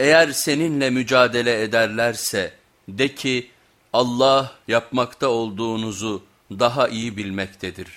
Eğer seninle mücadele ederlerse de ki Allah yapmakta olduğunuzu daha iyi bilmektedir.